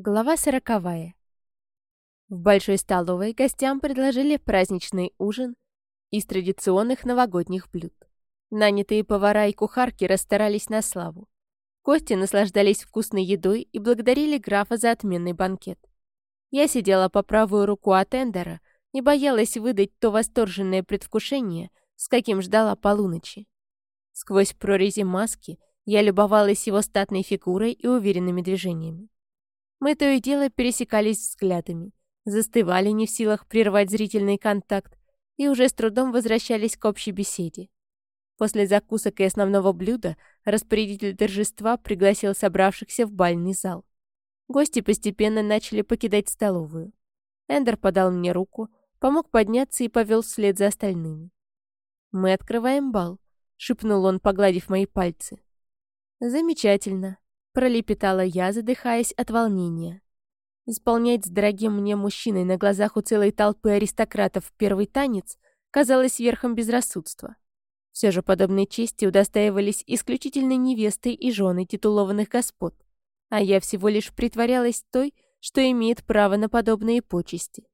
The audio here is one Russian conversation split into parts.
Глава сороковая. В большой столовой гостям предложили праздничный ужин из традиционных новогодних блюд. Нанятые повара и кухарки расстарались на славу. Гости наслаждались вкусной едой и благодарили графа за отменный банкет. Я сидела по правую руку от Эндера и боялась выдать то восторженное предвкушение, с каким ждала полуночи. Сквозь прорези маски я любовалась его статной фигурой и уверенными движениями. Мы то и дело пересекались взглядами, застывали не в силах прервать зрительный контакт и уже с трудом возвращались к общей беседе. После закусок и основного блюда распорядитель торжества пригласил собравшихся в бальный зал. Гости постепенно начали покидать столовую. Эндер подал мне руку, помог подняться и повел вслед за остальными. «Мы открываем бал», — шепнул он, погладив мои пальцы. «Замечательно пролепетала я, задыхаясь от волнения. Исполнять с дорогим мне мужчиной на глазах у целой толпы аристократов первый танец казалось верхом безрассудства. Все же подобной чести удостаивались исключительно невесты и жены титулованных господ, а я всего лишь притворялась той, что имеет право на подобные почести.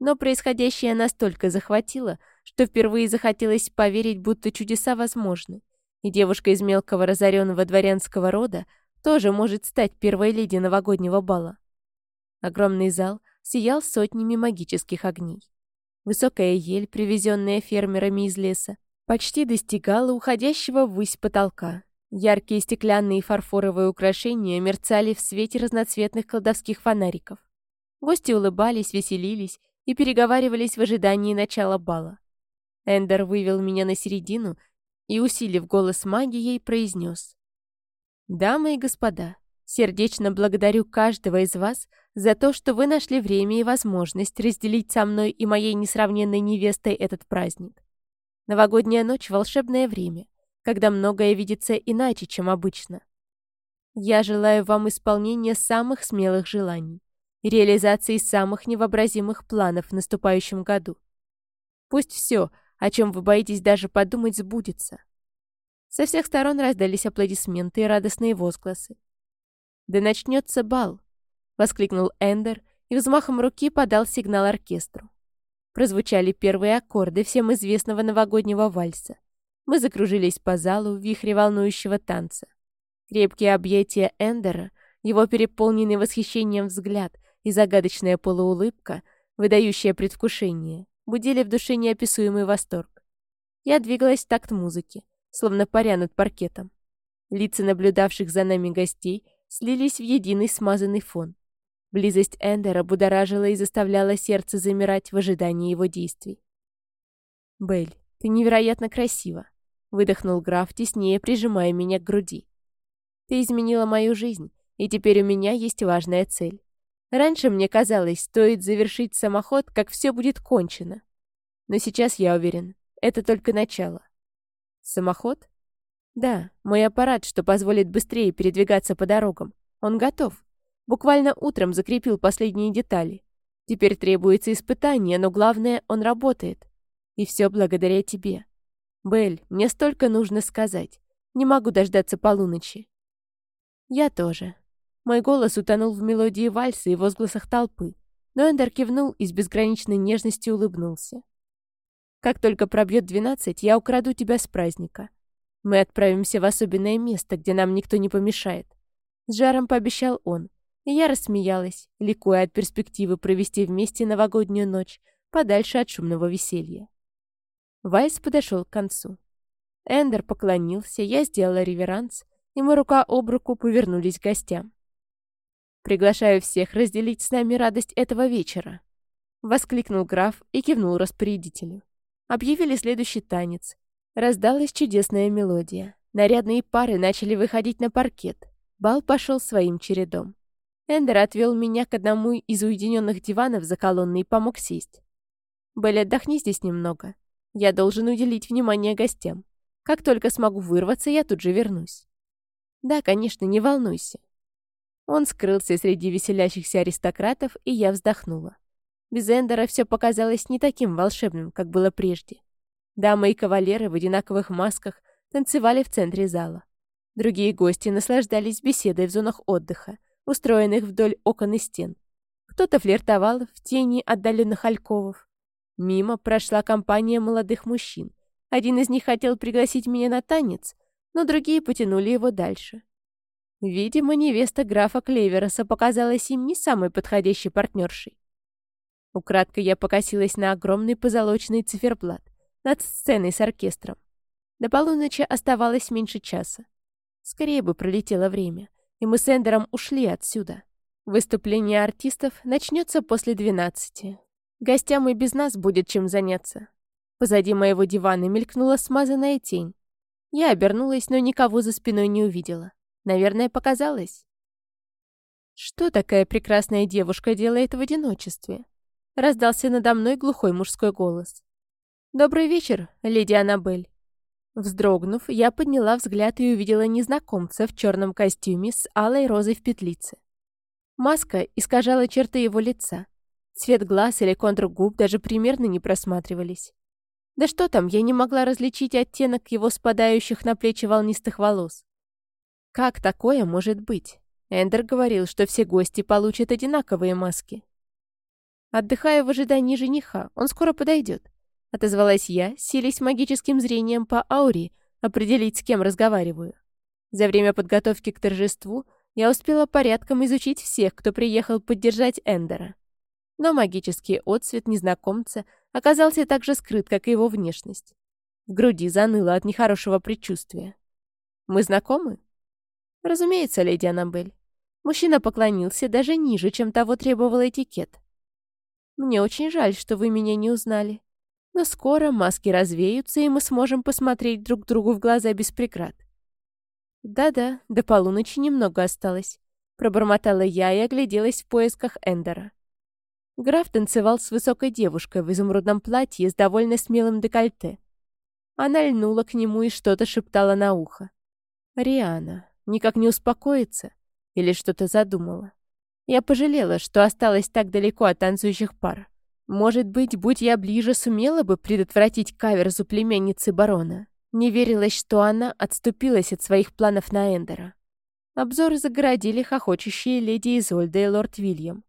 Но происходящее настолько захватило, что впервые захотелось поверить, будто чудеса возможны, и девушка из мелкого разоренного дворянского рода тоже может стать первой леди новогоднего бала. Огромный зал сиял сотнями магических огней. Высокая ель, привезенная фермерами из леса, почти достигала уходящего ввысь потолка. Яркие стеклянные и фарфоровые украшения мерцали в свете разноцветных колдовских фонариков. Гости улыбались, веселились и переговаривались в ожидании начала бала. Эндер вывел меня на середину и, усилив голос магией, произнес. Дамы и господа, сердечно благодарю каждого из вас за то, что вы нашли время и возможность разделить со мной и моей несравненной невестой этот праздник. Новогодняя ночь — волшебное время, когда многое видится иначе, чем обычно. Я желаю вам исполнения самых смелых желаний и реализации самых невообразимых планов в наступающем году. Пусть все, о чем вы боитесь даже подумать, сбудется. Со всех сторон раздались аплодисменты и радостные возгласы. «Да начнется бал!» — воскликнул Эндер и взмахом руки подал сигнал оркестру. Прозвучали первые аккорды всем известного новогоднего вальса. Мы закружились по залу в вихре волнующего танца. Крепкие объятия Эндера, его переполненный восхищением взгляд и загадочная полуулыбка, выдающая предвкушение, будили в душе неописуемый восторг. Я двигалась в такт музыки, словно паря над паркетом. Лица наблюдавших за нами гостей слились в единый смазанный фон. Близость Эндера будоражила и заставляла сердце замирать в ожидании его действий. «Белль, ты невероятно красива», — выдохнул граф, теснее прижимая меня к груди. «Ты изменила мою жизнь, и теперь у меня есть важная цель. Раньше мне казалось, стоит завершить самоход, как все будет кончено. Но сейчас я уверен, это только начало. Самоход? Да, мой аппарат, что позволит быстрее передвигаться по дорогам. Он готов. Буквально утром закрепил последние детали. Теперь требуется испытание, но главное, он работает. И все благодаря тебе. Белль, мне столько нужно сказать. Не могу дождаться полуночи. Я тоже. Мой голос утонул в мелодии вальса и возгласах толпы, но Эндер кивнул и с безграничной нежностью улыбнулся. Как только пробьет двенадцать, я украду тебя с праздника. Мы отправимся в особенное место, где нам никто не помешает. С жаром пообещал он, и я рассмеялась, ликуя от перспективы провести вместе новогоднюю ночь подальше от шумного веселья. Вайс подошел к концу. Эндер поклонился, я сделала реверанс, и мы рука об руку повернулись к гостям. «Приглашаю всех разделить с нами радость этого вечера», — воскликнул граф и кивнул распорядителю. Объявили следующий танец. Раздалась чудесная мелодия. Нарядные пары начали выходить на паркет. Бал пошел своим чередом. Эндер отвел меня к одному из уединенных диванов за колонной и помог сесть. «Белль, отдохни здесь немного. Я должен уделить внимание гостям. Как только смогу вырваться, я тут же вернусь». «Да, конечно, не волнуйся». Он скрылся среди веселящихся аристократов, и я вздохнула. Без Эндера все показалось не таким волшебным, как было прежде. Дамы и кавалеры в одинаковых масках танцевали в центре зала. Другие гости наслаждались беседой в зонах отдыха, устроенных вдоль окон и стен. Кто-то флиртовал в тени отдаленных альковов. Мимо прошла компания молодых мужчин. Один из них хотел пригласить меня на танец, но другие потянули его дальше. Видимо, невеста графа Клевероса показалась им не самой подходящей партнершей. Украдкой я покосилась на огромный позолоченный циферблат над сценой с оркестром. До полуночи оставалось меньше часа. Скорее бы пролетело время, и мы с Эндером ушли отсюда. Выступление артистов начнется после двенадцати. Гостям и без нас будет чем заняться. Позади моего дивана мелькнула смазанная тень. Я обернулась, но никого за спиной не увидела. Наверное, показалось. Что такая прекрасная девушка делает в одиночестве? Раздался надо мной глухой мужской голос. «Добрый вечер, леди Аннабель». Вздрогнув, я подняла взгляд и увидела незнакомца в черном костюме с алой розой в петлице. Маска искажала черты его лица. Цвет глаз или контур губ даже примерно не просматривались. Да что там, я не могла различить оттенок его спадающих на плечи волнистых волос. Как такое может быть? Эндер говорил, что все гости получат одинаковые маски. Отдыхаю в ожидании жениха, он скоро подойдет. Отозвалась я, силясь магическим зрением по ауре, определить, с кем разговариваю. За время подготовки к торжеству я успела порядком изучить всех, кто приехал поддержать Эндера. Но магический отцвет незнакомца оказался так же скрыт, как и его внешность. В груди заныло от нехорошего предчувствия. «Мы знакомы?» «Разумеется, леди Аннабель». Мужчина поклонился даже ниже, чем того требовал этикет. «Мне очень жаль, что вы меня не узнали. Но скоро маски развеются, и мы сможем посмотреть друг другу в глаза без преград». «Да-да, до полуночи немного осталось», — пробормотала я и огляделась в поисках Эндера. Граф танцевал с высокой девушкой в изумрудном платье с довольно смелым декольте. Она льнула к нему и что-то шептала на ухо. «Риана, никак не успокоится?» Или что-то задумала? Я пожалела, что осталась так далеко от танцующих пар. Может быть, будь я ближе, сумела бы предотвратить каверзу племянницы барона. Не верилось, что она отступилась от своих планов на Эндера. Обзор загородили хохочущие леди Изольда и лорд Вильям.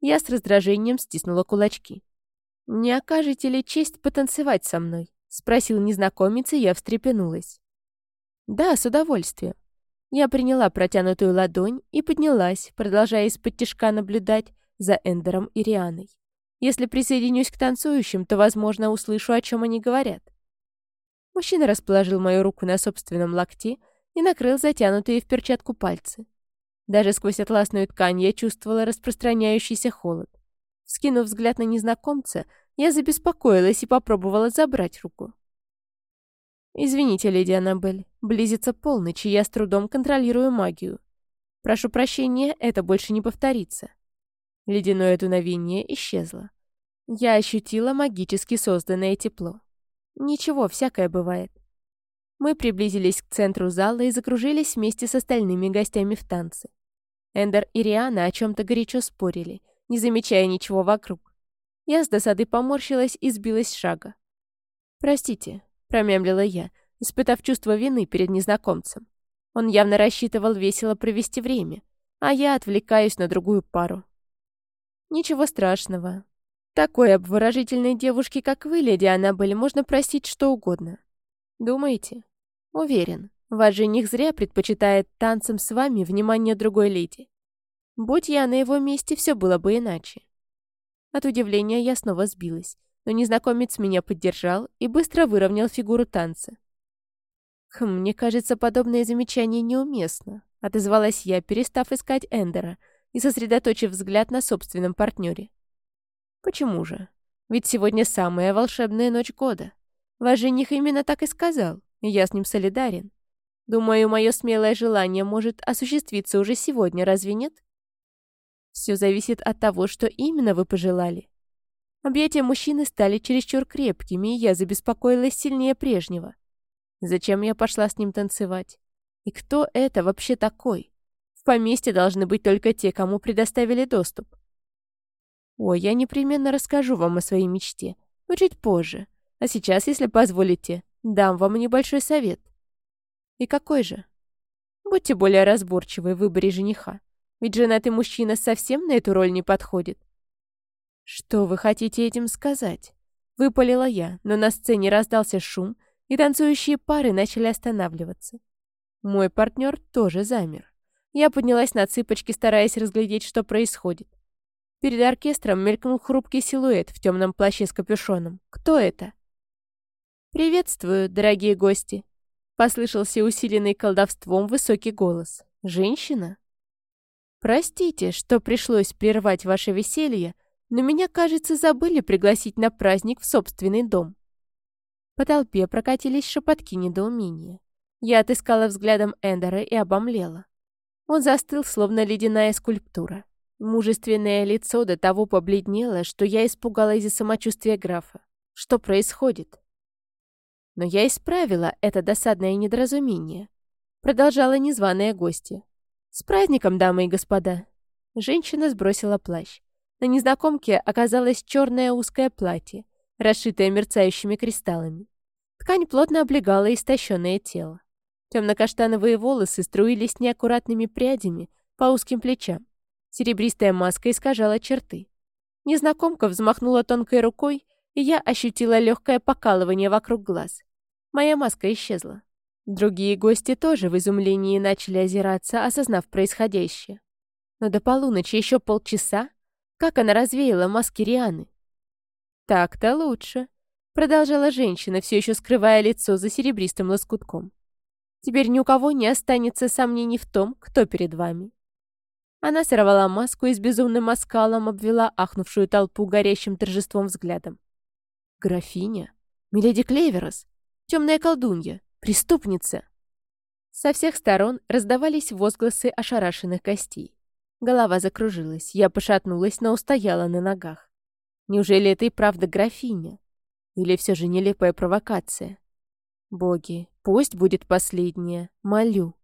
Я с раздражением стиснула кулачки. «Не окажете ли честь потанцевать со мной?» — спросил незнакомец, и я встрепенулась. «Да, с удовольствием». Я приняла протянутую ладонь и поднялась, продолжая из-под тишка наблюдать за Эндером и Рианой. Если присоединюсь к танцующим, то, возможно, услышу, о чем они говорят. Мужчина расположил мою руку на собственном локте и накрыл затянутые в перчатку пальцы. Даже сквозь атласную ткань я чувствовала распространяющийся холод. Скинув взгляд на незнакомца, я забеспокоилась и попробовала забрать руку. «Извините, леди Аннабель, близится полночь, и я с трудом контролирую магию. Прошу прощения, это больше не повторится». Ледяное дуновение исчезло. Я ощутила магически созданное тепло. Ничего, всякое бывает. Мы приблизились к центру зала и закружились вместе с остальными гостями в танце. Эндер и Риана о чем-то горячо спорили, не замечая ничего вокруг. Я с досады поморщилась и сбилась с шага. «Простите», — промямлила я, испытав чувство вины перед незнакомцем. Он явно рассчитывал весело провести время, а я отвлекаюсь на другую пару. «Ничего страшного. Такой обворожительной девушке, как вы, леди Аннабель, можно простить что угодно. Думаете?» «Уверен. Ваш жених зря предпочитает танцам с вами внимание другой леди. Будь я на его месте, все было бы иначе. От удивления я снова сбилась, но незнакомец меня поддержал и быстро выровнял фигуру танца. «Хм, мне кажется, подобное замечание неуместно», — отозвалась я, перестав искать Эндера и сосредоточив взгляд на собственном партнере. «Почему же? Ведь сегодня самая волшебная ночь года. Ваш жених именно так и сказал, и я с ним солидарен. Думаю, мое смелое желание может осуществиться уже сегодня, разве нет? Все зависит от того, что именно вы пожелали. Объятия мужчины стали чересчур крепкими, и я забеспокоилась сильнее прежнего. Зачем я пошла с ним танцевать? И кто это вообще такой? В поместье должны быть только те, кому предоставили доступ. Ой, я непременно расскажу вам о своей мечте, но чуть позже. А сейчас, если позволите, дам вам небольшой совет. И какой же? Будьте более разборчивы в выборе жениха. Ведь женатый мужчина совсем на эту роль не подходит. «Что вы хотите этим сказать?» Выпалила я, но на сцене раздался шум, и танцующие пары начали останавливаться. Мой партнер тоже замер. Я поднялась на цыпочки, стараясь разглядеть, что происходит. Перед оркестром мелькнул хрупкий силуэт в темном плаще с капюшоном. Кто это? «Приветствую, дорогие гости!» Послышался усиленный колдовством высокий голос. «Женщина?» «Простите, что пришлось прервать ваше веселье, но меня, кажется, забыли пригласить на праздник в собственный дом». По толпе прокатились шепотки недоумения. Я отыскала взглядом Эндера и обомлела. Он застыл, словно ледяная скульптура. Мужественное лицо до того побледнело, что я испугалась за самочувствие графа. Что происходит? Но я исправила это досадное недоразумение. Продолжала незваная гостья. «С праздником, дамы и господа!» Женщина сбросила плащ. На незнакомке оказалось черное узкое платье, расшитое мерцающими кристаллами. Ткань плотно облегала истощенное тело. Темно-каштановые волосы струились неаккуратными прядями по узким плечам. Серебристая маска искажала черты. Незнакомка взмахнула тонкой рукой, и я ощутила легкое покалывание вокруг глаз. Моя маска исчезла. Другие гости тоже в изумлении начали озираться, осознав происходящее. Но до полуночи еще полчаса? Как она развеяла маски Рианы? «Так-то лучше», — продолжала женщина, все еще скрывая лицо за серебристым лоскутком. «Теперь ни у кого не останется сомнений в том, кто перед вами. Она сорвала маску и с безумным оскалом обвела ахнувшую толпу горящим торжеством взглядом. «Графиня? Миледи Клеверос? Темная колдунья? Преступница?» Со всех сторон раздавались возгласы ошарашенных гостей. Голова закружилась, я пошатнулась, но устояла на ногах. Неужели это и правда графиня? Или все же нелепая провокация? Боги, пусть будет последняя, молю.